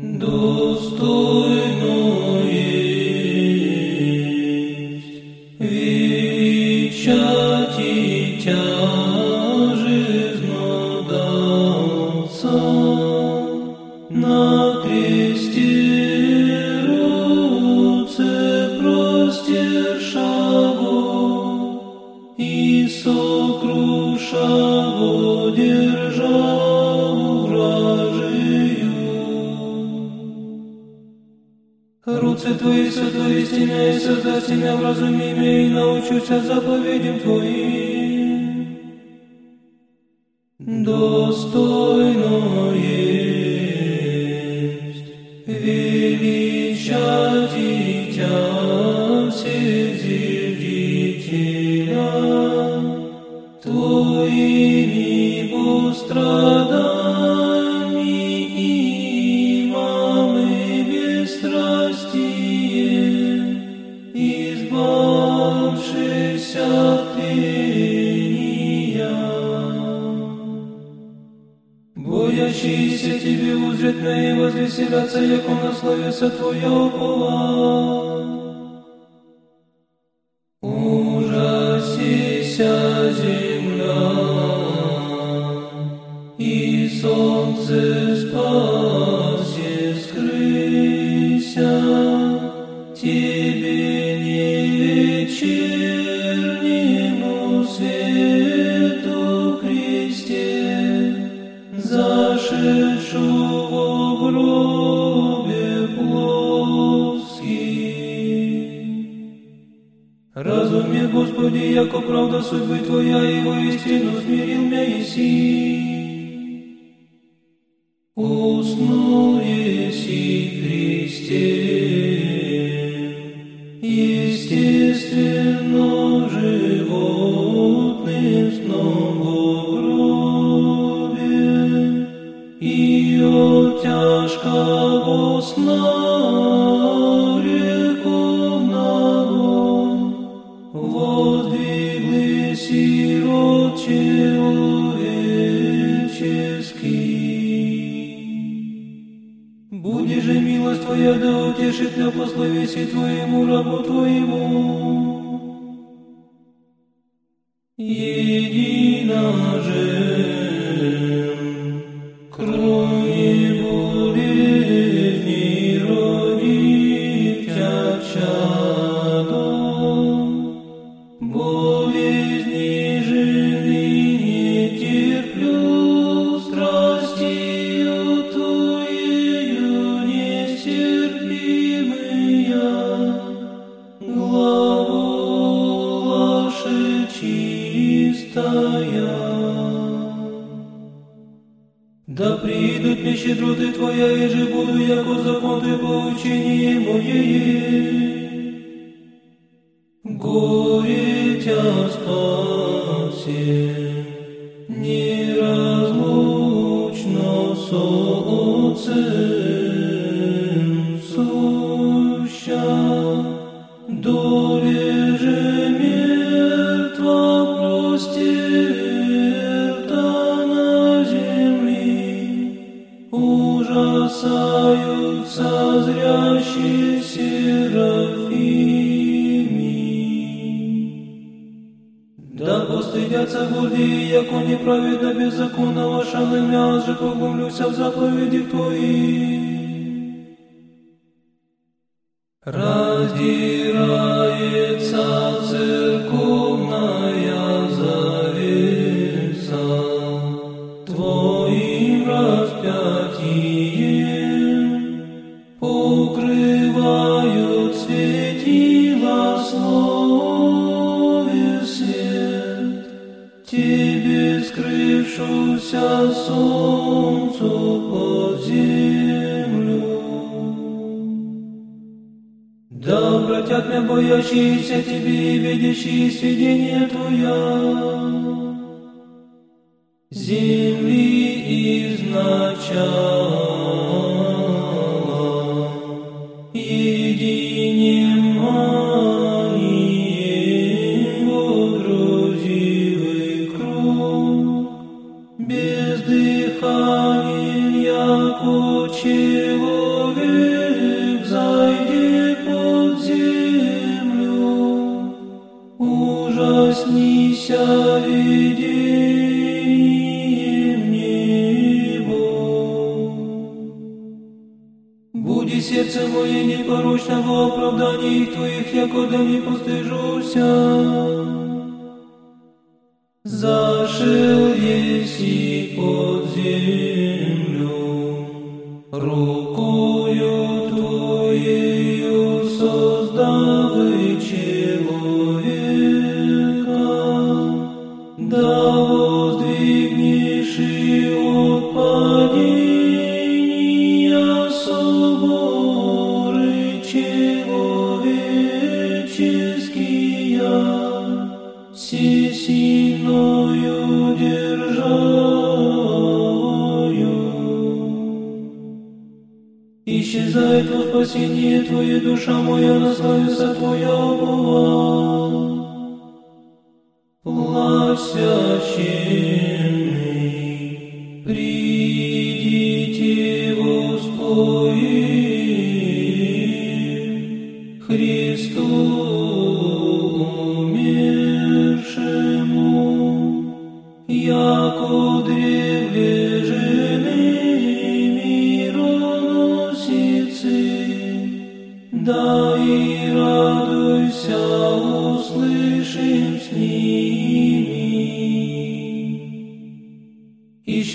Достойно есть величать и тяжезно дался на кресте руце простерша и сокруша го Руце Твои сотворись меня и создаст меня в разуме и научуся заповедям Твоим. Достойно есть меня и возвеселятся, яко насловится Твоя опова. судьбы Твоя, и воистину смирил меня еси. Уснул еси Христе, да утешит меня по словеси Твоему, рабу Твоему. Единожен, кроме Твоя, и же буду, яко закон Твой по учении моей. Горе Тя спасе, неразлучно со Отцем суща, доле же мертва простерта в созрящий серафимий. Да постыдятся гордые, яко неправедно беззаконного шалым, я же поглумлюся в заповеди твоих. Раздирай. Скрывшуюся солнцу под землю. Да обратят меня боящиеся Тебе и видящие сведения Твоя. Земли изначала, Зашел еси под землю, ¡Gracias! Исчезает во спасение Твое, душа моя, наславится Твоя Бога. Плащ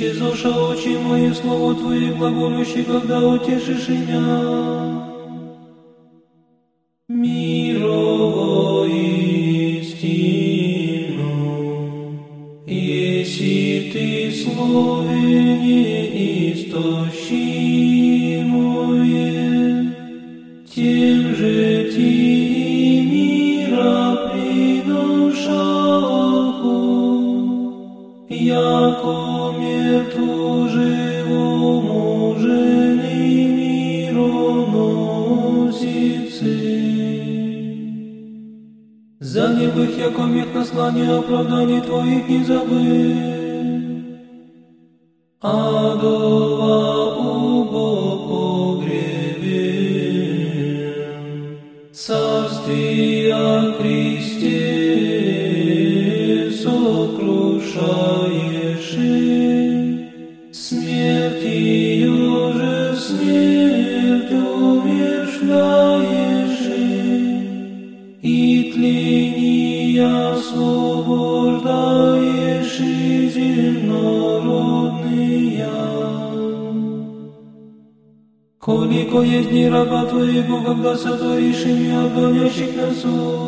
Исчезоша очи мои, слово Твое глаголющий, когда утешишь меня. Мирово истину, если ты слове неистощимое, мироносицы. За небых, яко мех наслания оправданий Твоих не забыв. Адова убо погребен, Царствия Христе сокрушаешь, Колико есть дни раба Твоего, когда сотворишь ими отгонящих на суд.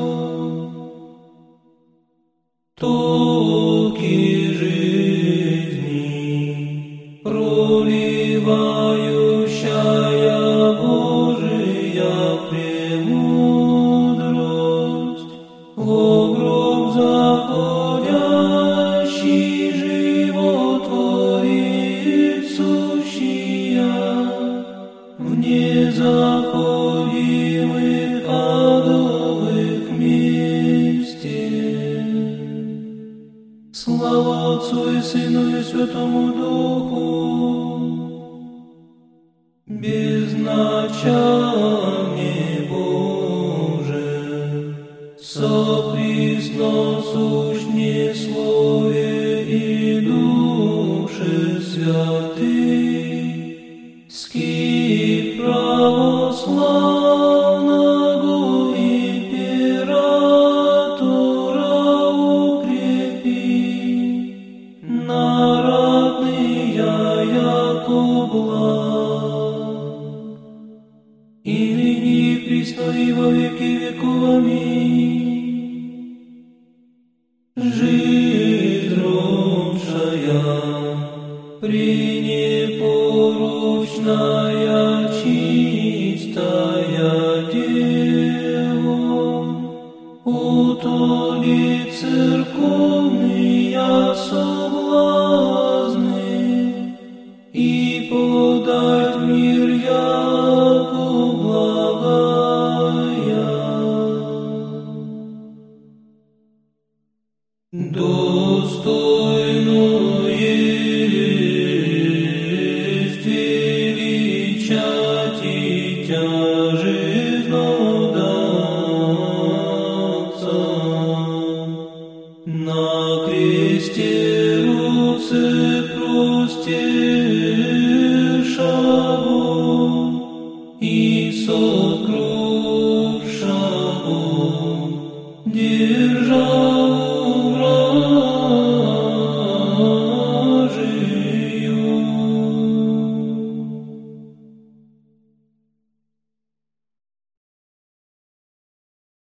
Слава Отцу и Сыну и Святому Духу, безначальный Боже, соприсно сущне Слове и Душе Святый, И ныне и присно и во веки веков. Аминь. Жизнь робшая, пренепорочная, чистая дева, утоли церковные соблазны и сокрушаву держа